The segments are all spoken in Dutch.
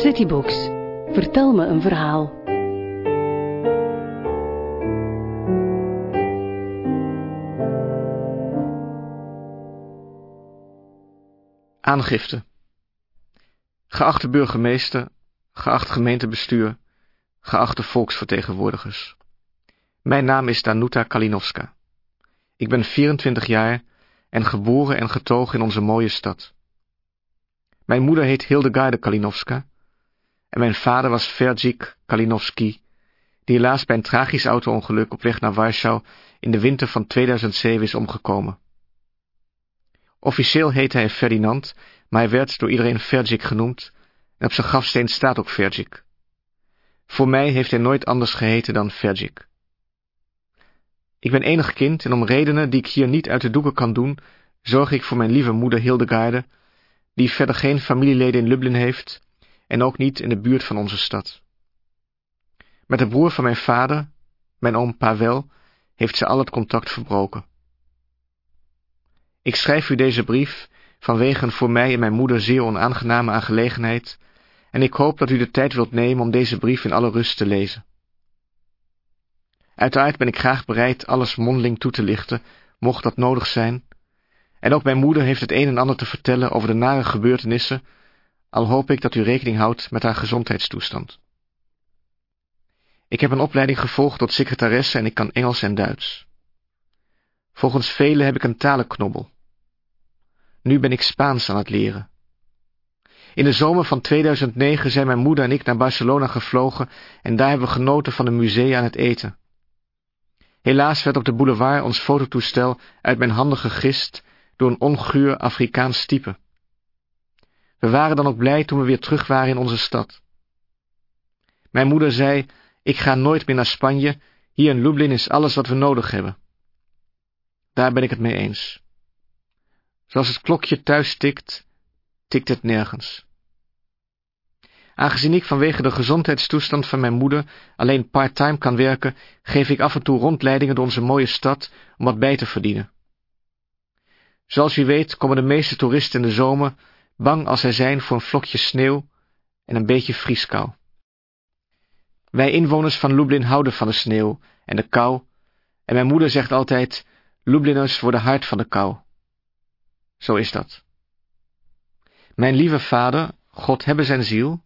Citybooks. Vertel me een verhaal. Aangifte. Geachte burgemeester, geacht gemeentebestuur, geachte volksvertegenwoordigers. Mijn naam is Danuta Kalinowska. Ik ben 24 jaar en geboren en getogen in onze mooie stad. Mijn moeder heet Hildegarde Kalinowska en mijn vader was Ferjik Kalinowski, die helaas bij een tragisch auto-ongeluk op weg naar Warschau in de winter van 2007 is omgekomen. Officieel heette hij Ferdinand, maar hij werd door iedereen Ferjik genoemd en op zijn grafsteen staat ook Ferjik. Voor mij heeft hij nooit anders geheten dan Ferjik. Ik ben enig kind en om redenen die ik hier niet uit de doeken kan doen, zorg ik voor mijn lieve moeder Hildegarde, die verder geen familieleden in Lublin heeft en ook niet in de buurt van onze stad. Met de broer van mijn vader, mijn oom Pavel, heeft ze al het contact verbroken. Ik schrijf u deze brief vanwege een voor mij en mijn moeder zeer onaangename aangelegenheid, en ik hoop dat u de tijd wilt nemen om deze brief in alle rust te lezen. Uiteraard ben ik graag bereid alles mondeling toe te lichten, mocht dat nodig zijn, en ook mijn moeder heeft het een en ander te vertellen over de nare gebeurtenissen, al hoop ik dat u rekening houdt met haar gezondheidstoestand. Ik heb een opleiding gevolgd tot secretaresse en ik kan Engels en Duits. Volgens velen heb ik een talenknobbel. Nu ben ik Spaans aan het leren. In de zomer van 2009 zijn mijn moeder en ik naar Barcelona gevlogen en daar hebben we genoten van een museum aan het eten. Helaas werd op de boulevard ons fototoestel uit mijn handen gegist door een onguur Afrikaans type. We waren dan ook blij toen we weer terug waren in onze stad. Mijn moeder zei, ik ga nooit meer naar Spanje, hier in Lublin is alles wat we nodig hebben. Daar ben ik het mee eens. Zoals het klokje thuis tikt, tikt het nergens. Aangezien ik vanwege de gezondheidstoestand van mijn moeder alleen part-time kan werken, geef ik af en toe rondleidingen door onze mooie stad om wat bij te verdienen. Zoals u weet komen de meeste toeristen in de zomer, bang als zij zijn voor een vlokje sneeuw en een beetje vrieskou. Wij inwoners van Lublin houden van de sneeuw en de kou, en mijn moeder zegt altijd, Lubliners worden hard van de kou. Zo is dat. Mijn lieve vader, God hebben zijn ziel,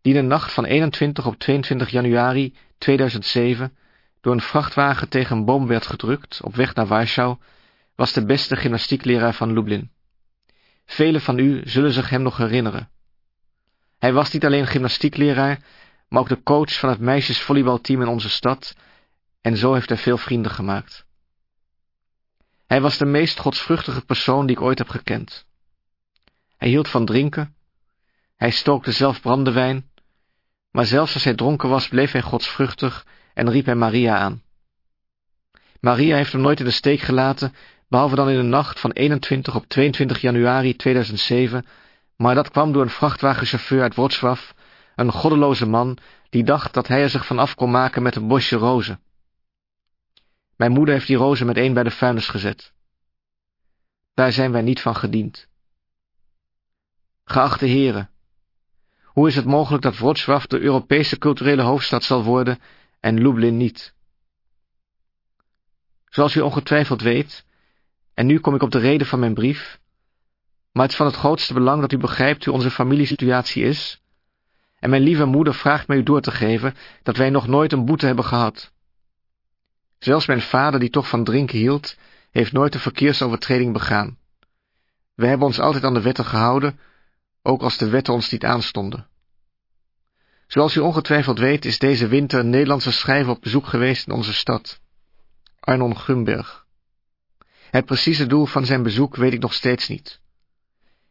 die de nacht van 21 op 22 januari 2007 door een vrachtwagen tegen een boom werd gedrukt op weg naar Warschau, was de beste gymnastiekleraar van Lublin. Velen van u zullen zich hem nog herinneren. Hij was niet alleen gymnastiekleraar, maar ook de coach van het meisjesvolleybalteam in onze stad, en zo heeft hij veel vrienden gemaakt. Hij was de meest godsvruchtige persoon die ik ooit heb gekend. Hij hield van drinken, hij stookte zelf brandewijn, maar zelfs als hij dronken was, bleef hij godsvruchtig en riep hij Maria aan. Maria heeft hem nooit in de steek gelaten, behalve dan in de nacht van 21 op 22 januari 2007, maar dat kwam door een vrachtwagenchauffeur uit Wrocław, een goddeloze man, die dacht dat hij er zich van af kon maken met een bosje rozen. Mijn moeder heeft die rozen meteen bij de vuilnis gezet. Daar zijn wij niet van gediend. Geachte heren, hoe is het mogelijk dat Wrocław de Europese culturele hoofdstad zal worden en Lublin niet? Zoals u ongetwijfeld weet, en nu kom ik op de reden van mijn brief, maar het is van het grootste belang dat u begrijpt hoe onze familiesituatie is, en mijn lieve moeder vraagt mij u door te geven dat wij nog nooit een boete hebben gehad. Zelfs mijn vader, die toch van drinken hield, heeft nooit een verkeersovertreding begaan. We hebben ons altijd aan de wetten gehouden, ook als de wetten ons niet aanstonden. Zoals u ongetwijfeld weet, is deze winter een Nederlandse schrijver op bezoek geweest in onze stad, Arnon Grunberg. Het precieze doel van zijn bezoek weet ik nog steeds niet.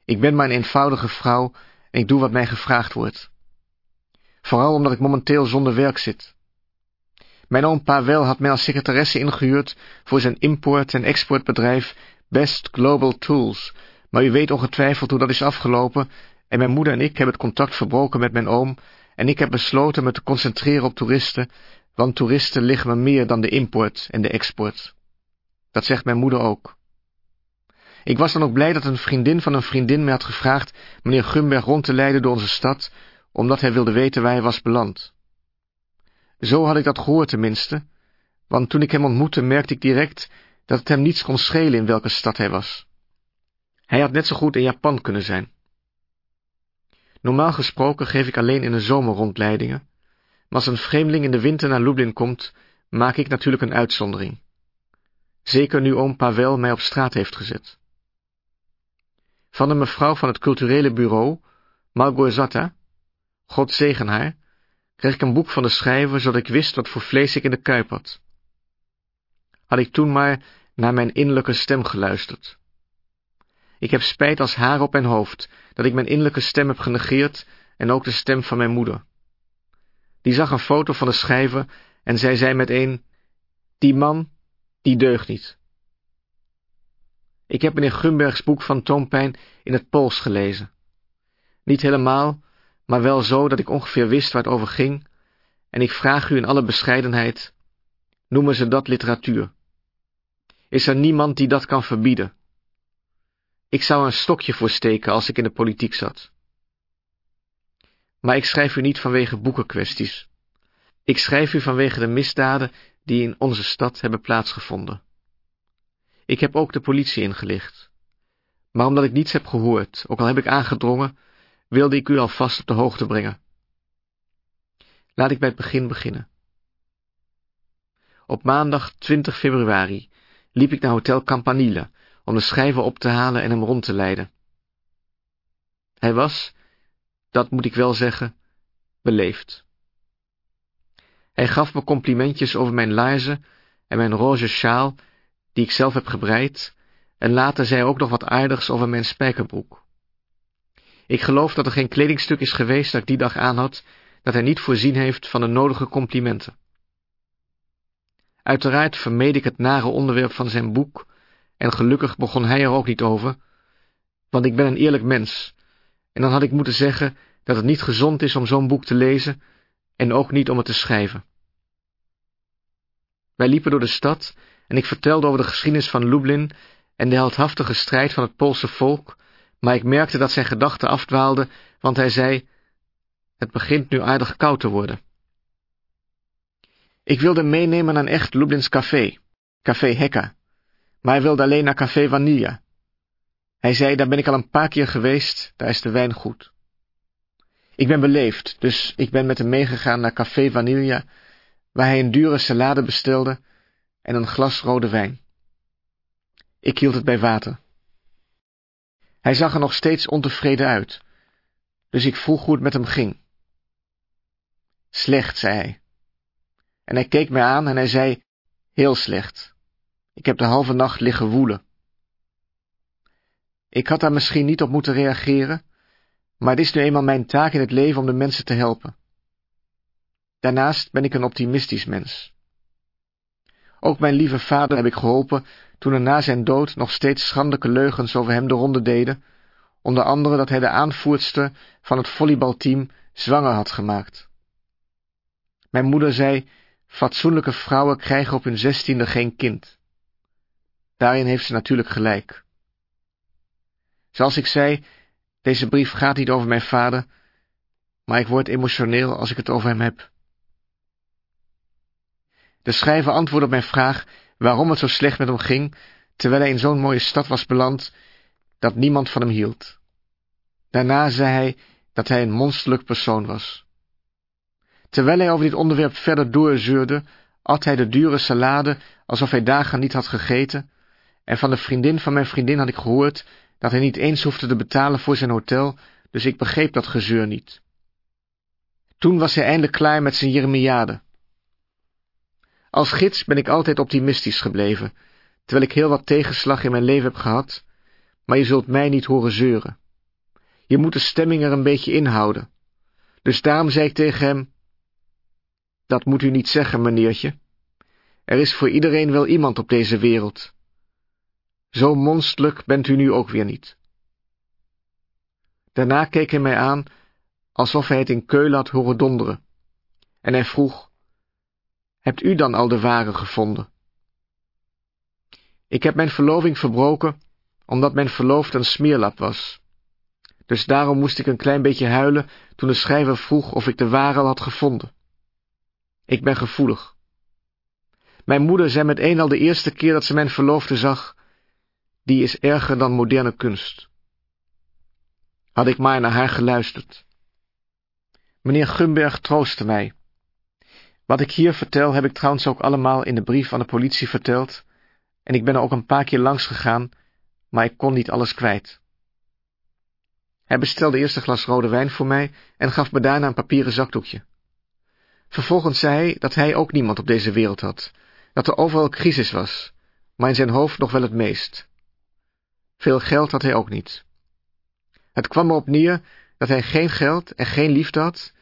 Ik ben maar een eenvoudige vrouw en ik doe wat mij gevraagd wordt. Vooral omdat ik momenteel zonder werk zit. Mijn oom Pavel had mij als secretaresse ingehuurd voor zijn import- en exportbedrijf Best Global Tools, maar u weet ongetwijfeld hoe dat is afgelopen en mijn moeder en ik hebben het contact verbroken met mijn oom en ik heb besloten me te concentreren op toeristen, want toeristen liggen me meer dan de import en de export. Dat zegt mijn moeder ook. Ik was dan ook blij dat een vriendin van een vriendin mij had gevraagd meneer Gumberg rond te leiden door onze stad, omdat hij wilde weten waar hij was beland. Zo had ik dat gehoord tenminste, want toen ik hem ontmoette merkte ik direct dat het hem niets kon schelen in welke stad hij was. Hij had net zo goed in Japan kunnen zijn. Normaal gesproken geef ik alleen in de zomer rondleidingen, maar als een vreemdeling in de winter naar Lublin komt, maak ik natuurlijk een uitzondering. Zeker nu oom Pavel mij op straat heeft gezet. Van een mevrouw van het culturele bureau, Malgorzata, God zegen haar, kreeg ik een boek van de schrijver, zodat ik wist wat voor vlees ik in de kuip had. Had ik toen maar naar mijn innerlijke stem geluisterd. Ik heb spijt als haar op mijn hoofd, dat ik mijn innerlijke stem heb genegeerd en ook de stem van mijn moeder. Die zag een foto van de schrijver en zij zei meteen, die man, die deugt niet. Ik heb meneer Gumbergs boek van Toompijn in het Pools gelezen. Niet helemaal, maar wel zo dat ik ongeveer wist waar het over ging, en ik vraag u in alle bescheidenheid, noemen ze dat literatuur? Is er niemand die dat kan verbieden? Ik zou een stokje voor steken als ik in de politiek zat. Maar ik schrijf u niet vanwege boekenkwesties. Ik schrijf u vanwege de misdaden die in onze stad hebben plaatsgevonden. Ik heb ook de politie ingelicht. Maar omdat ik niets heb gehoord, ook al heb ik aangedrongen, wilde ik u alvast op de hoogte brengen. Laat ik bij het begin beginnen. Op maandag 20 februari liep ik naar Hotel Campanile om de schrijver op te halen en hem rond te leiden. Hij was, dat moet ik wel zeggen, beleefd. Hij gaf me complimentjes over mijn laarzen en mijn roze sjaal, die ik zelf heb gebreid, en later zei hij ook nog wat aardigs over mijn spijkerbroek. Ik geloof dat er geen kledingstuk is geweest dat ik die dag aan had, dat hij niet voorzien heeft van de nodige complimenten. Uiteraard vermeed ik het nare onderwerp van zijn boek, en gelukkig begon hij er ook niet over, want ik ben een eerlijk mens, en dan had ik moeten zeggen dat het niet gezond is om zo'n boek te lezen, en ook niet om het te schrijven. Wij liepen door de stad, en ik vertelde over de geschiedenis van Lublin en de heldhaftige strijd van het Poolse volk, maar ik merkte dat zijn gedachten afdwaalden, want hij zei, het begint nu aardig koud te worden. Ik wilde meenemen naar een echt Lublins café, café Hekka, maar hij wilde alleen naar café Vanilla. Hij zei, daar ben ik al een paar keer geweest, daar is de wijn goed. Ik ben beleefd, dus ik ben met hem meegegaan naar café Vanilla, waar hij een dure salade bestelde en een glas rode wijn. Ik hield het bij water. Hij zag er nog steeds ontevreden uit, dus ik vroeg hoe het met hem ging. Slecht, zei hij. En hij keek mij aan en hij zei, heel slecht. Ik heb de halve nacht liggen woelen. Ik had daar misschien niet op moeten reageren, maar het is nu eenmaal mijn taak in het leven om de mensen te helpen. Daarnaast ben ik een optimistisch mens. Ook mijn lieve vader heb ik geholpen toen er na zijn dood nog steeds schandelijke leugens over hem de ronde deden, onder andere dat hij de aanvoerster van het volleybalteam zwanger had gemaakt. Mijn moeder zei, fatsoenlijke vrouwen krijgen op hun zestiende geen kind. Daarin heeft ze natuurlijk gelijk. Zoals ik zei, deze brief gaat niet over mijn vader, maar ik word emotioneel als ik het over hem heb. De schrijver antwoordde op mijn vraag waarom het zo slecht met hem ging, terwijl hij in zo'n mooie stad was beland, dat niemand van hem hield. Daarna zei hij dat hij een monsterlijk persoon was. Terwijl hij over dit onderwerp verder doorzeurde, at hij de dure salade alsof hij dagen niet had gegeten, en van de vriendin van mijn vriendin had ik gehoord dat hij niet eens hoefde te betalen voor zijn hotel, dus ik begreep dat gezeur niet. Toen was hij eindelijk klaar met zijn jeremiade. Als gids ben ik altijd optimistisch gebleven, terwijl ik heel wat tegenslag in mijn leven heb gehad, maar je zult mij niet horen zeuren. Je moet de stemming er een beetje inhouden. Dus daarom zei ik tegen hem, dat moet u niet zeggen, meneertje. Er is voor iedereen wel iemand op deze wereld. Zo monsterlijk bent u nu ook weer niet. Daarna keek hij mij aan, alsof hij het in Keulen had horen donderen, en hij vroeg, Hebt u dan al de ware gevonden? Ik heb mijn verloving verbroken, omdat mijn verloofde een smeerlap was. Dus daarom moest ik een klein beetje huilen toen de schrijver vroeg of ik de ware al had gevonden. Ik ben gevoelig. Mijn moeder zei meteen al de eerste keer dat ze mijn verloofde zag, die is erger dan moderne kunst. Had ik maar naar haar geluisterd. Meneer Gumberg troostte mij. Wat ik hier vertel heb ik trouwens ook allemaal in de brief aan de politie verteld, en ik ben er ook een paar keer langs gegaan, maar ik kon niet alles kwijt. Hij bestelde eerst een glas rode wijn voor mij en gaf me daarna een papieren zakdoekje. Vervolgens zei hij dat hij ook niemand op deze wereld had, dat er overal crisis was, maar in zijn hoofd nog wel het meest. Veel geld had hij ook niet. Het kwam erop neer dat hij geen geld en geen liefde had,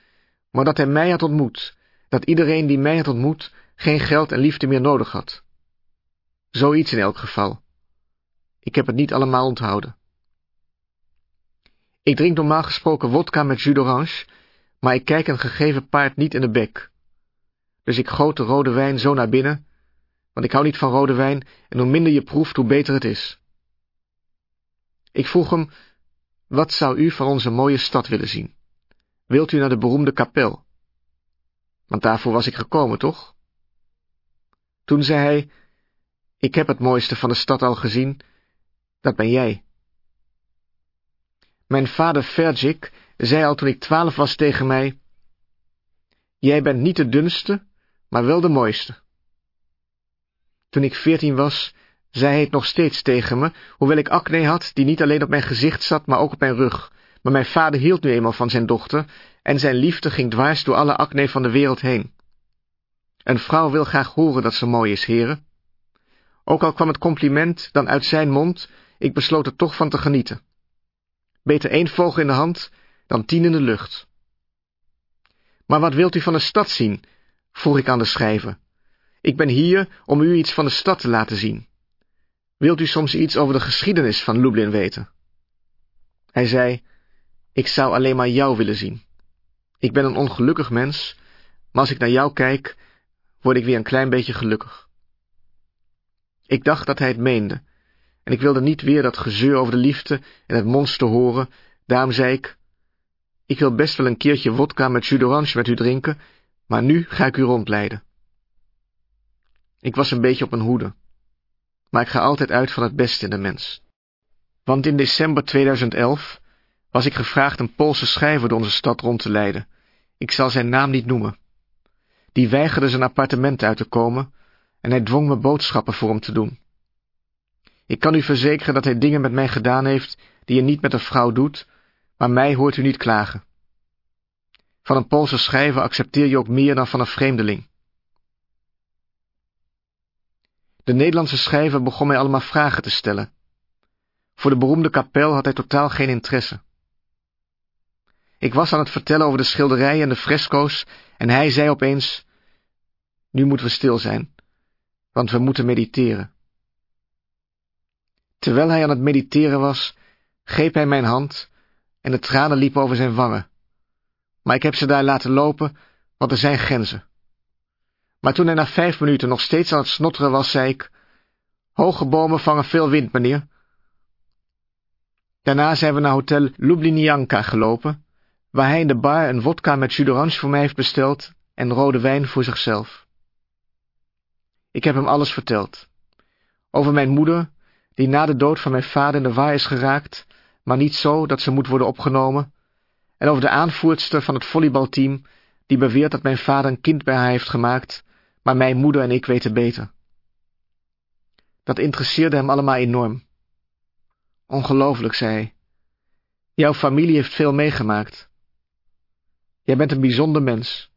maar dat hij mij had ontmoet, dat iedereen die mij had ontmoet geen geld en liefde meer nodig had. Zoiets in elk geval. Ik heb het niet allemaal onthouden. Ik drink normaal gesproken wodka met jus d'orange, maar ik kijk een gegeven paard niet in de bek. Dus ik goot de rode wijn zo naar binnen, want ik hou niet van rode wijn en hoe minder je proeft, hoe beter het is. Ik vroeg hem, wat zou u van onze mooie stad willen zien? Wilt u naar de beroemde kapel? Want daarvoor was ik gekomen, toch? Toen zei hij, ik heb het mooiste van de stad al gezien, dat ben jij. Mijn vader Fergik zei al toen ik twaalf was tegen mij, Jij bent niet de dunste, maar wel de mooiste. Toen ik veertien was, zei hij het nog steeds tegen me, hoewel ik acne had die niet alleen op mijn gezicht zat, maar ook op mijn rug. Maar mijn vader hield nu eenmaal van zijn dochter, en zijn liefde ging dwars door alle acne van de wereld heen. Een vrouw wil graag horen dat ze mooi is, heren. Ook al kwam het compliment dan uit zijn mond, ik besloot er toch van te genieten. Beter één vogel in de hand dan tien in de lucht. Maar wat wilt u van de stad zien? vroeg ik aan de schrijver. Ik ben hier om u iets van de stad te laten zien. Wilt u soms iets over de geschiedenis van Lublin weten? Hij zei, ik zou alleen maar jou willen zien. Ik ben een ongelukkig mens, maar als ik naar jou kijk, word ik weer een klein beetje gelukkig. Ik dacht dat hij het meende, en ik wilde niet weer dat gezeur over de liefde en het monster horen, daarom zei ik, ik wil best wel een keertje wodka met jus d'orange met u drinken, maar nu ga ik u rondleiden. Ik was een beetje op mijn hoede, maar ik ga altijd uit van het beste in de mens. Want in december 2011 was ik gevraagd een Poolse schrijver door onze stad rond te leiden. Ik zal zijn naam niet noemen. Die weigerde zijn appartement uit te komen en hij dwong me boodschappen voor hem te doen. Ik kan u verzekeren dat hij dingen met mij gedaan heeft die je niet met een vrouw doet, maar mij hoort u niet klagen. Van een Poolse schrijver accepteer je ook meer dan van een vreemdeling. De Nederlandse schrijver begon mij allemaal vragen te stellen. Voor de beroemde kapel had hij totaal geen interesse. Ik was aan het vertellen over de schilderijen en de fresco's en hij zei opeens, nu moeten we stil zijn, want we moeten mediteren. Terwijl hij aan het mediteren was, greep hij mijn hand en de tranen liepen over zijn wangen. Maar ik heb ze daar laten lopen, want er zijn grenzen. Maar toen hij na vijf minuten nog steeds aan het snotteren was, zei ik, Hoge bomen vangen veel wind, meneer. Daarna zijn we naar hotel Lublinianka gelopen, waar hij in de bar een vodka met jus voor mij heeft besteld en rode wijn voor zichzelf. Ik heb hem alles verteld. Over mijn moeder, die na de dood van mijn vader in de waar is geraakt, maar niet zo dat ze moet worden opgenomen, en over de aanvoerster van het volleybalteam, die beweert dat mijn vader een kind bij haar heeft gemaakt, maar mijn moeder en ik weten beter. Dat interesseerde hem allemaal enorm. Ongelooflijk, zei hij. Jouw familie heeft veel meegemaakt. Jij bent een bijzonder mens.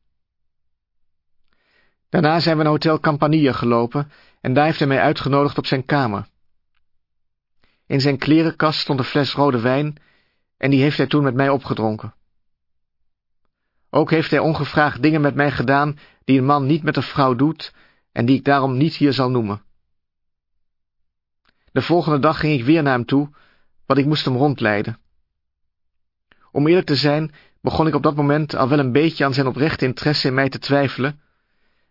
Daarna zijn we naar Hotel Campanilla gelopen en daar heeft hij mij uitgenodigd op zijn kamer. In zijn klerenkast stond een fles rode wijn en die heeft hij toen met mij opgedronken. Ook heeft hij ongevraagd dingen met mij gedaan die een man niet met een vrouw doet en die ik daarom niet hier zal noemen. De volgende dag ging ik weer naar hem toe, want ik moest hem rondleiden. Om eerlijk te zijn, begon ik op dat moment al wel een beetje aan zijn oprechte interesse in mij te twijfelen,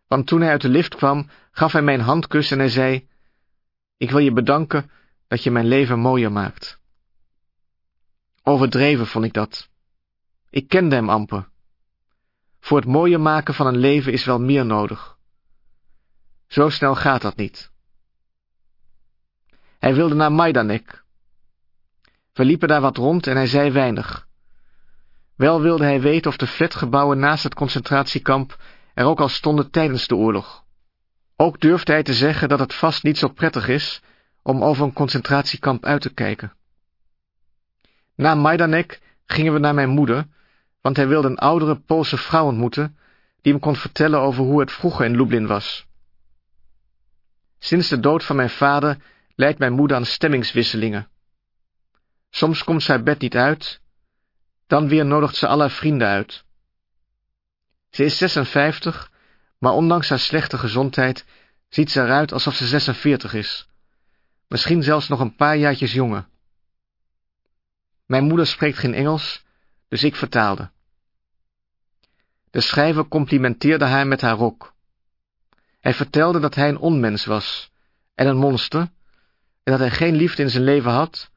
want toen hij uit de lift kwam, gaf hij mij een handkus en hij zei, ik wil je bedanken dat je mijn leven mooier maakt. Overdreven vond ik dat. Ik kende hem amper. Voor het mooier maken van een leven is wel meer nodig. Zo snel gaat dat niet. Hij wilde naar Majdanek. We liepen daar wat rond en hij zei weinig. Wel wilde hij weten of de flatgebouwen naast het concentratiekamp er ook al stonden tijdens de oorlog. Ook durfde hij te zeggen dat het vast niet zo prettig is om over een concentratiekamp uit te kijken. Na Majdanek gingen we naar mijn moeder, want hij wilde een oudere Poolse vrouw ontmoeten, die hem kon vertellen over hoe het vroeger in Lublin was. Sinds de dood van mijn vader leidt mijn moeder aan stemmingswisselingen. Soms komt haar bed niet uit, dan weer nodigt ze alle vrienden uit. Ze is 56, maar ondanks haar slechte gezondheid ziet ze eruit alsof ze 46 is. Misschien zelfs nog een paar jaartjes jonger. Mijn moeder spreekt geen Engels, dus ik vertaalde. De schrijver complimenteerde haar met haar rok. Hij vertelde dat hij een onmens was en een monster, en dat hij geen liefde in zijn leven had,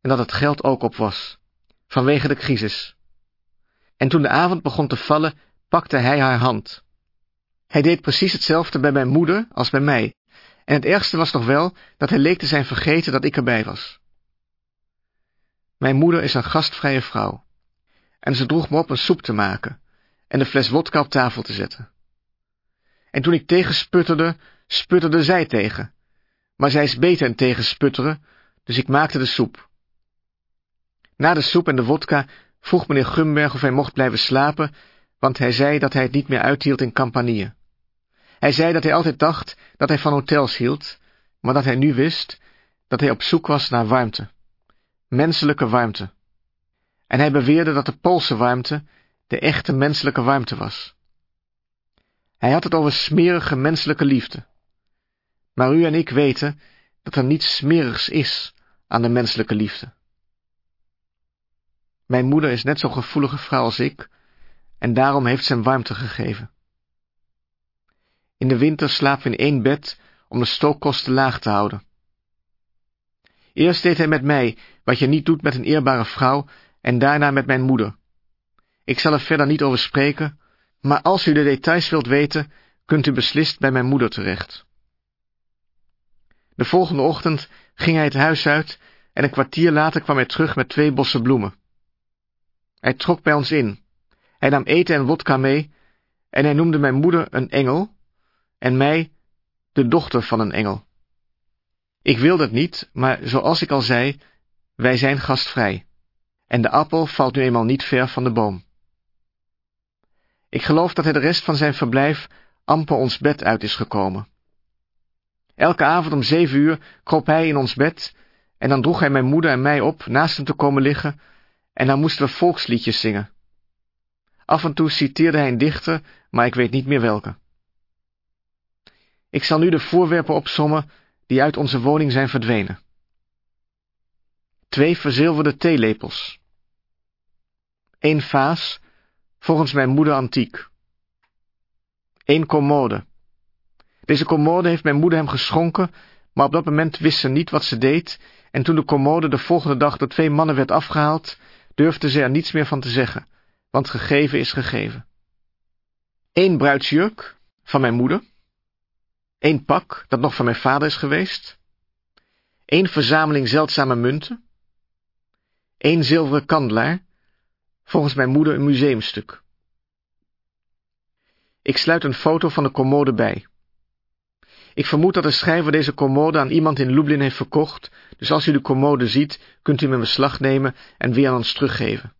en dat het geld ook op was, vanwege de crisis. En toen de avond begon te vallen, pakte hij haar hand. Hij deed precies hetzelfde bij mijn moeder als bij mij, en het ergste was nog wel dat hij leek te zijn vergeten dat ik erbij was. Mijn moeder is een gastvrije vrouw, en ze droeg me op een soep te maken en de fles wodka op tafel te zetten. En toen ik tegensputterde, sputterde zij tegen, maar zij is beter in tegensputteren, dus ik maakte de soep. Na de soep en de wodka vroeg meneer Gumberg of hij mocht blijven slapen, want hij zei dat hij het niet meer uithield in Campanië. Hij zei dat hij altijd dacht dat hij van hotels hield, maar dat hij nu wist dat hij op zoek was naar warmte. Menselijke warmte. En hij beweerde dat de Poolse warmte de echte menselijke warmte was. Hij had het over smerige menselijke liefde. Maar u en ik weten dat er niets smerigs is aan de menselijke liefde. Mijn moeder is net zo'n gevoelige vrouw als ik, en daarom heeft ze hem warmte gegeven. In de winter slapen we in één bed om de stookkosten laag te houden. Eerst deed hij met mij wat je niet doet met een eerbare vrouw en daarna met mijn moeder. Ik zal er verder niet over spreken, maar als u de details wilt weten, kunt u beslist bij mijn moeder terecht. De volgende ochtend ging hij het huis uit en een kwartier later kwam hij terug met twee bossen bloemen. Hij trok bij ons in. Hij nam eten en wodka mee en hij noemde mijn moeder een engel en mij de dochter van een engel. Ik wilde het niet, maar zoals ik al zei, wij zijn gastvrij. En de appel valt nu eenmaal niet ver van de boom. Ik geloof dat hij de rest van zijn verblijf amper ons bed uit is gekomen. Elke avond om zeven uur kroop hij in ons bed, en dan droeg hij mijn moeder en mij op naast hem te komen liggen, en dan moesten we volksliedjes zingen. Af en toe citeerde hij een dichter, maar ik weet niet meer welke. Ik zal nu de voorwerpen opsommen die uit onze woning zijn verdwenen. Twee verzilverde theelepels. Een vaas, volgens mijn moeder antiek. Een commode. Deze commode heeft mijn moeder hem geschonken, maar op dat moment wist ze niet wat ze deed, en toen de commode de volgende dag door twee mannen werd afgehaald, durfde ze er niets meer van te zeggen, want gegeven is gegeven. Eén bruidsjurk, van mijn moeder, Eén pak, dat nog van mijn vader is geweest. Eén verzameling zeldzame munten. Eén zilveren kandelaar, volgens mijn moeder een museumstuk. Ik sluit een foto van de commode bij. Ik vermoed dat de schrijver deze commode aan iemand in Lublin heeft verkocht, dus als u de commode ziet, kunt u hem in beslag nemen en weer aan ons teruggeven.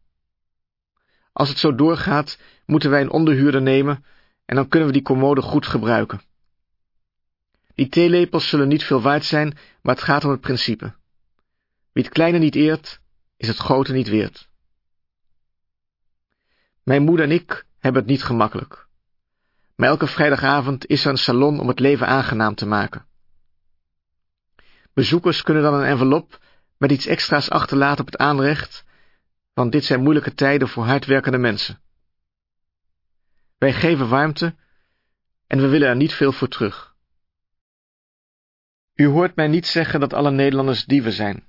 Als het zo doorgaat, moeten wij een onderhuurder nemen en dan kunnen we die commode goed gebruiken. Die theelepels zullen niet veel waard zijn, maar het gaat om het principe. Wie het kleine niet eert, is het grote niet weert. Mijn moeder en ik hebben het niet gemakkelijk. Maar elke vrijdagavond is er een salon om het leven aangenaam te maken. Bezoekers kunnen dan een envelop met iets extra's achterlaten op het aanrecht, want dit zijn moeilijke tijden voor hardwerkende mensen. Wij geven warmte en we willen er niet veel voor terug. U hoort mij niet zeggen dat alle Nederlanders dieven zijn.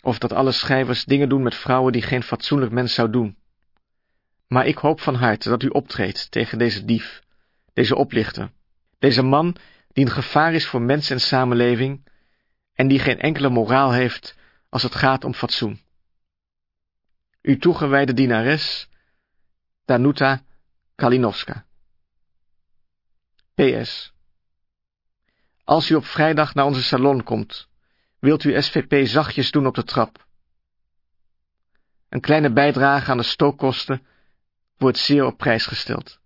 of dat alle schrijvers dingen doen met vrouwen die geen fatsoenlijk mens zou doen. Maar ik hoop van harte dat u optreedt tegen deze dief, deze oplichter, deze man die een gevaar is voor mens en samenleving en die geen enkele moraal heeft als het gaat om fatsoen. Uw toegewijde dienares, Danuta Kalinowska. PS. Als u op vrijdag naar onze salon komt, wilt u SVP zachtjes doen op de trap. Een kleine bijdrage aan de stookkosten wordt zeer op prijs gesteld.